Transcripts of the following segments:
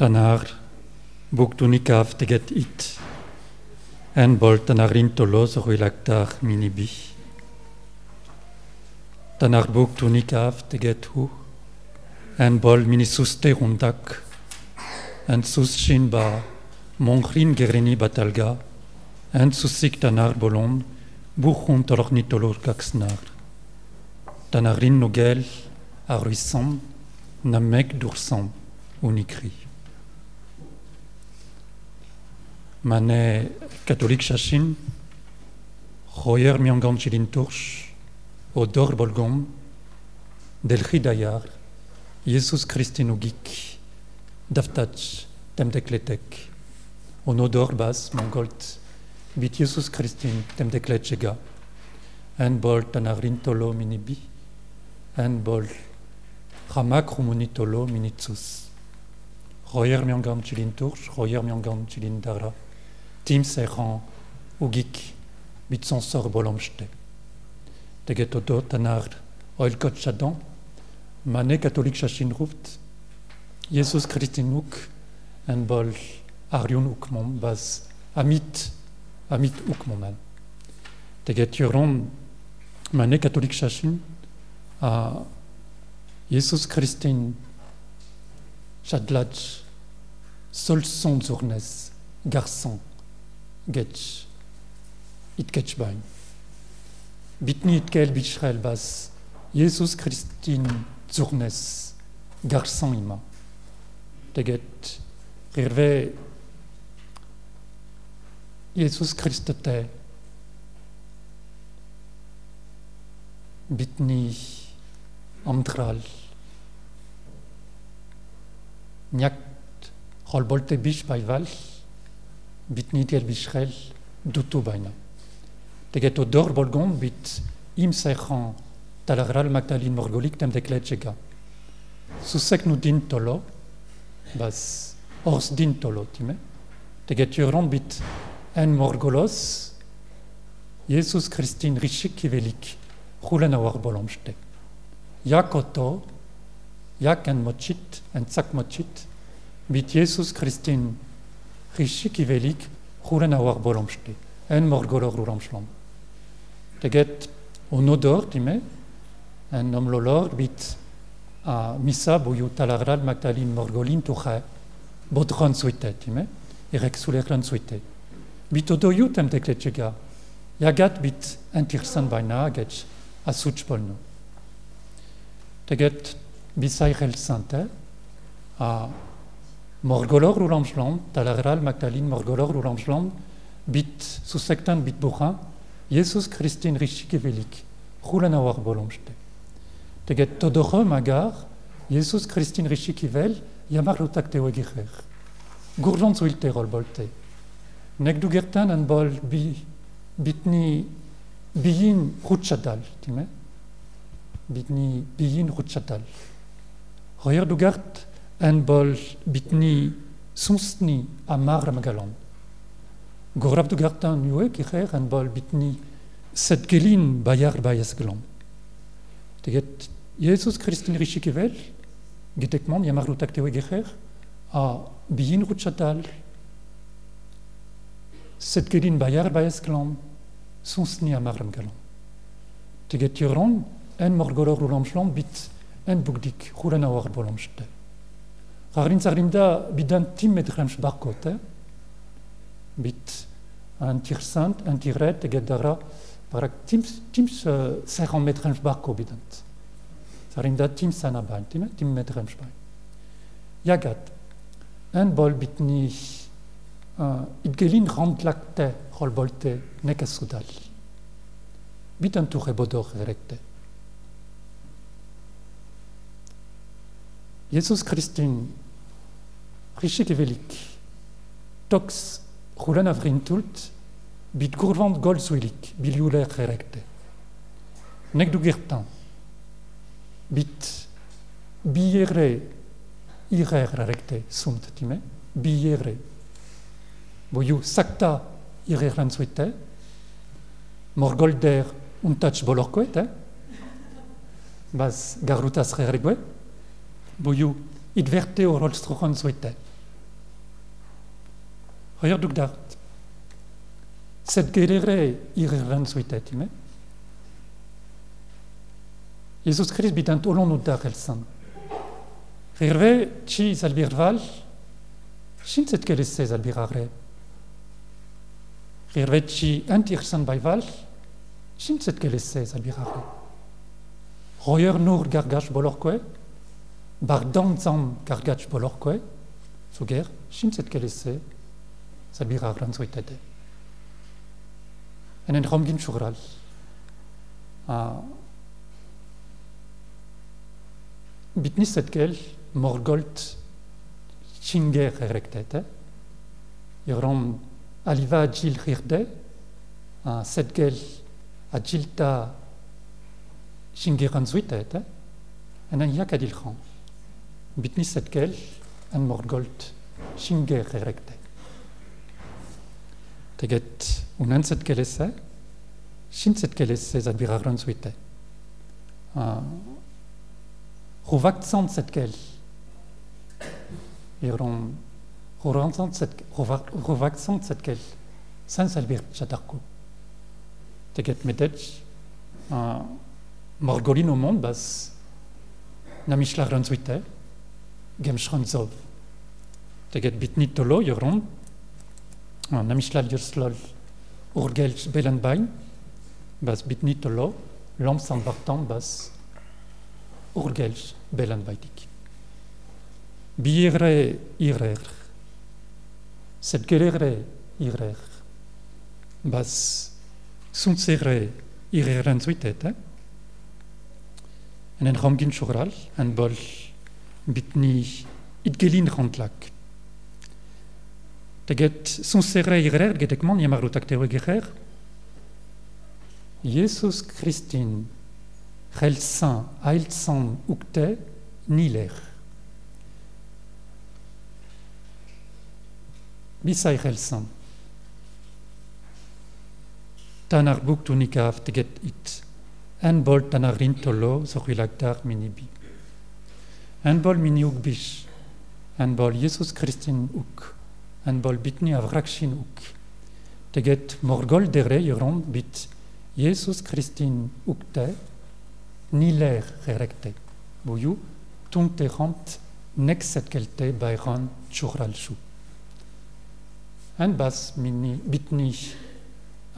tanar buk tunikav teget it en bol tanarin tolos ruilaktar minibi tanar buk tunikav teget hu en bol mini suste rundak en sus shinba batalga en susik tanar bolon buchun tolorni tolor kaksnar tanarin nogel aruissam namek dursam unikri Mane catholique chachin, Royer miangan chilin turch, Odor bolgom, Del Hidayar, Jesus Christin ugik, Daftach, temdekletek, Onodor bas mongolt, Bit Jesus Christin temdekletchega, En bol tanarin tolo minibi, En bol ramak rumunitolo minitsus. Royer miangan chilin turch, Royer miangan chilin dara, Tim seran ugik bit son sor bolomste. Teget odo tanar oil mane chachin ruft, Jesus Christin uk, en bol arion uk mom, baz amit, amit uk moman. Teget yuron mane chachin, a Jesus Christin chadlaj, sol son garçon, getch it getch bain bitni it kel bichrel bas Jesus Christin zurnes garçon ima. Teget rirve Jesus Christe bitni amtral. Nyakt rolbolte bish bei val bit nitiel bishrel dutu baina. Teget o dor bolgon bit im sechan talagral magdalin morgolik tem deklet chega. Susek nu din tolo, bas ors din tolo time. Teget yuron bit en morgolos, Jesus Christin richik kivelik, rulen awar bolomste. Jak oto, jak en mochit, en tsak mochit, bit Jesus Christin Rishik ivelik, rulen awar bolomste, en morgolor rulamslam. Teget on odor, time, en nom lolor bit a misa boyu talagral magdalin morgolin tuche, bodron suite, time, erek sulerlan suite. Bit odoyu tem dekletchega, yagat bit entirsan baina agech a suchpolno. Teget bisairel sante, a Morgolor ulamslam, talagral magdalin morgolor ulamslam, bit susektan bit bucha, Jesus Christin richikevelik, rulen awar bolomste. Teget todoro magar, Jesus Christin richikivel, yamar lutak tewegicher. Gurlon zuilte rol bolte. Nek du gertan an bol bi, bitni biyin rutschadal, time? Bitni biyin rutschadal. Royer du gert, en bol bitni sonsni a mar am galan. Gorab du gartan yue kicher en bol bitni set gelin bayar bayas galan. Teget Jesus Christin richikevel, getekman yamar a biyin rutchatal, set gelin bayar bayas galan, sonsni a mar am galan. Teget yuron en morgolor ulamshlan bit en bugdik rulen awar bolamshte. Гагрын цагримда бидэн тим мэдхэмш баккотэ бит антихсант антигрэт гэдэгра барак тимс тимс 50 мэдхэмш бакко бидэнт. Цагримда тим сана байн тийм ээ тим мэдхэмш байн. Ягат эн бол битний идгэлин хамтлагтэ хол болтэ нэкэсудал. Битэн тухэ бодох хэрэгтэй. Jesus Christin richik evelik tox rulen avrin tult bit gourvant gol zuilik biliouler erekte. Nek du bit biere irer erekte sunt time sakta irer lan zuite morgolder un touch bolorkoet eh? bas garutas reregwe boiu it verte o rol strochon zuite Heuer du dart. Set gerere irren suite time. Jesus Christ bitant olon ut dar elsan. Rirve ci salbirval, sin set kelesse salbirare. Rirve ci antirsan baival, sin set kelesse salbirare. Royer nur gargach bolorque, bar danzam gargach bolorque, suger, sin set kelesse salbirare suite. En en romgin chugral. Ah, bitnis et gel morgolt chinger erectete. Irom aliva gil rirde, a set gel a gilta chingeran zuitete, en en yak adil ran. Bitnis et gel en morgolt chinger erecte. Teget biragran zuite. Uh. Iron Rovaktsant set gel. Sans albert chatarko. Teget medech uh, Morgolin bas Namishla ranzuite Gem shranzov. Teget bitnit tolo yoron uh, Namishla lirslol Urgel belenbain bas bitnit tolo san bartan bas Urgels belanbaitik. Biere irer, set gelere irer, bas suntsere ireren zuitete, en en ramgin chural, en bol bitni itgelin rantlak. Teget suntsere irer getekman yamarutak tewe gerer, Jesus Christin relsan ailsan ukte niler. Bisai relsan. Tanar buk tunikaf teget it. En bol tanar rintolo minibi. Bol mini uk bish. Bol Jesus Christin uk. Bol bitni avrakshin uk. Teget morgol dere yoron bit Jesus Christin ukte niler rerecte. Boyu, tunte rant nexet kelte bayran churral chou. En bas mini bitni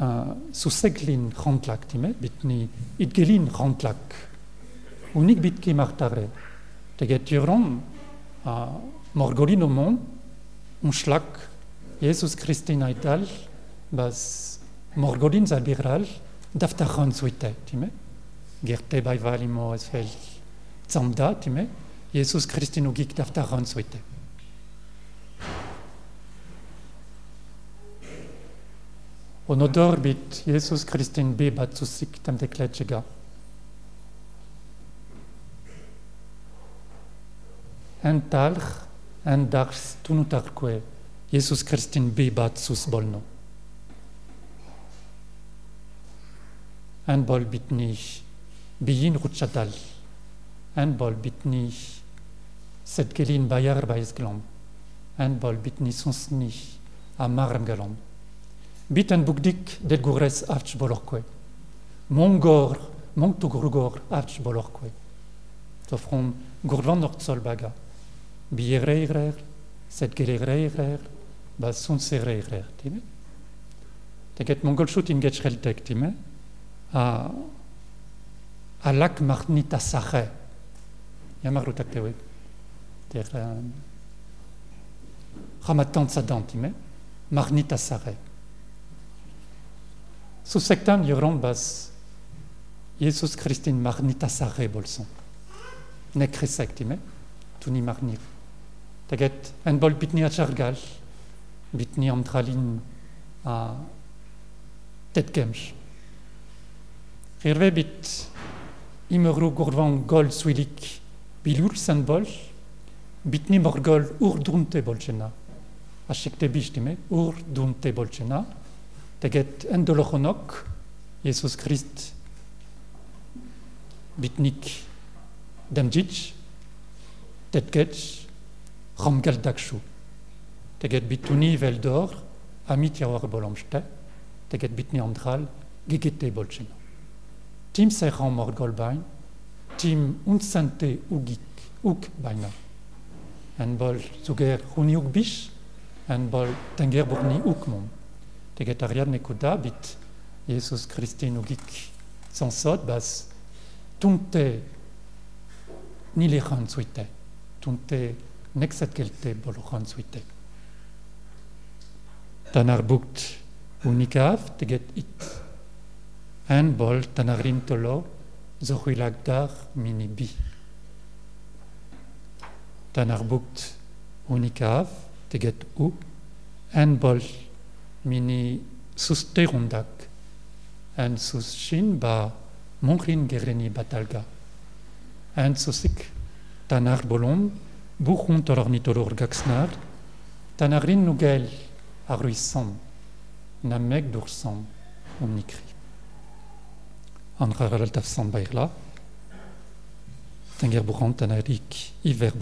uh, suseglin rantlak time, bitni itgelin rantlak. Unik bitki martare. Teget yuron uh, morgolin au monde, un schlak, Jesus Christina ital, bas morgolin zalbiral, daftaran suite, time. Gerte bei valimo es fel zamda time Jesus Christin ugik dafta ran suite. Onodor bit Jesus Christin beba zu sik tam de kletschega. En talch, en dars tunutarque, Jesus Christin beba zus bolno. En bol bit nicht biyin rutschadal. En bol bitni set gelin bayar bayes glom. En bol bitni sonsni a marem galom. Biten bugdik del gures avch bolorque. Mongor, mong to grugor avch baga. Biyere igrer, set gelere igrer, ba sonsere igrer, time. Teget mongol shoot in getchreltek, time. A alak marnita sache. Yamarutak tewe. Der Ramadan sadantime. Marnita sache. Su sektan yoron bas Jesus Christin marnita sache bolson. Nekre sektime. Tuni marnir. Taget en bol bitni a chargal. Bitni amtralin a tetgemsh. Rirve bit immerru gurvan gol suilik bilul san bol, bitni morgol ur dunte bolchena. Ashikte bishtime, ur dunte bolchena. Teget endolochonok, Jesus Christ bitnik damjic, ramgal dakshu. Teget bituni veldor, amit jawar bolomste, teget bitni andral, gegete bolcheno. Tim serran mord golbain, tim unsante ugik, uk baina. En bol zuger huni uk bish, en bol tenger burni uk mom. Teget ariad nekuda bit Jesus Christin ugik sans sot bas tunte ni le ran suite, tunte nexet kelte bol ran suite. Dan ar bukt unikaf teget it. En bol dan ar rintolo zo huilag dar mini bi. Dan ar bukt unikaf teget u. En bol mini susterundak. En sus shin ba monrin gereni batalga. En susik dan ar bolom buchun torornitolor gaxnar. Dan ar rin nugel arruissant, na meg d'oursan, on nikri. An raraltaf san bairla, tenger bourant an arik iver.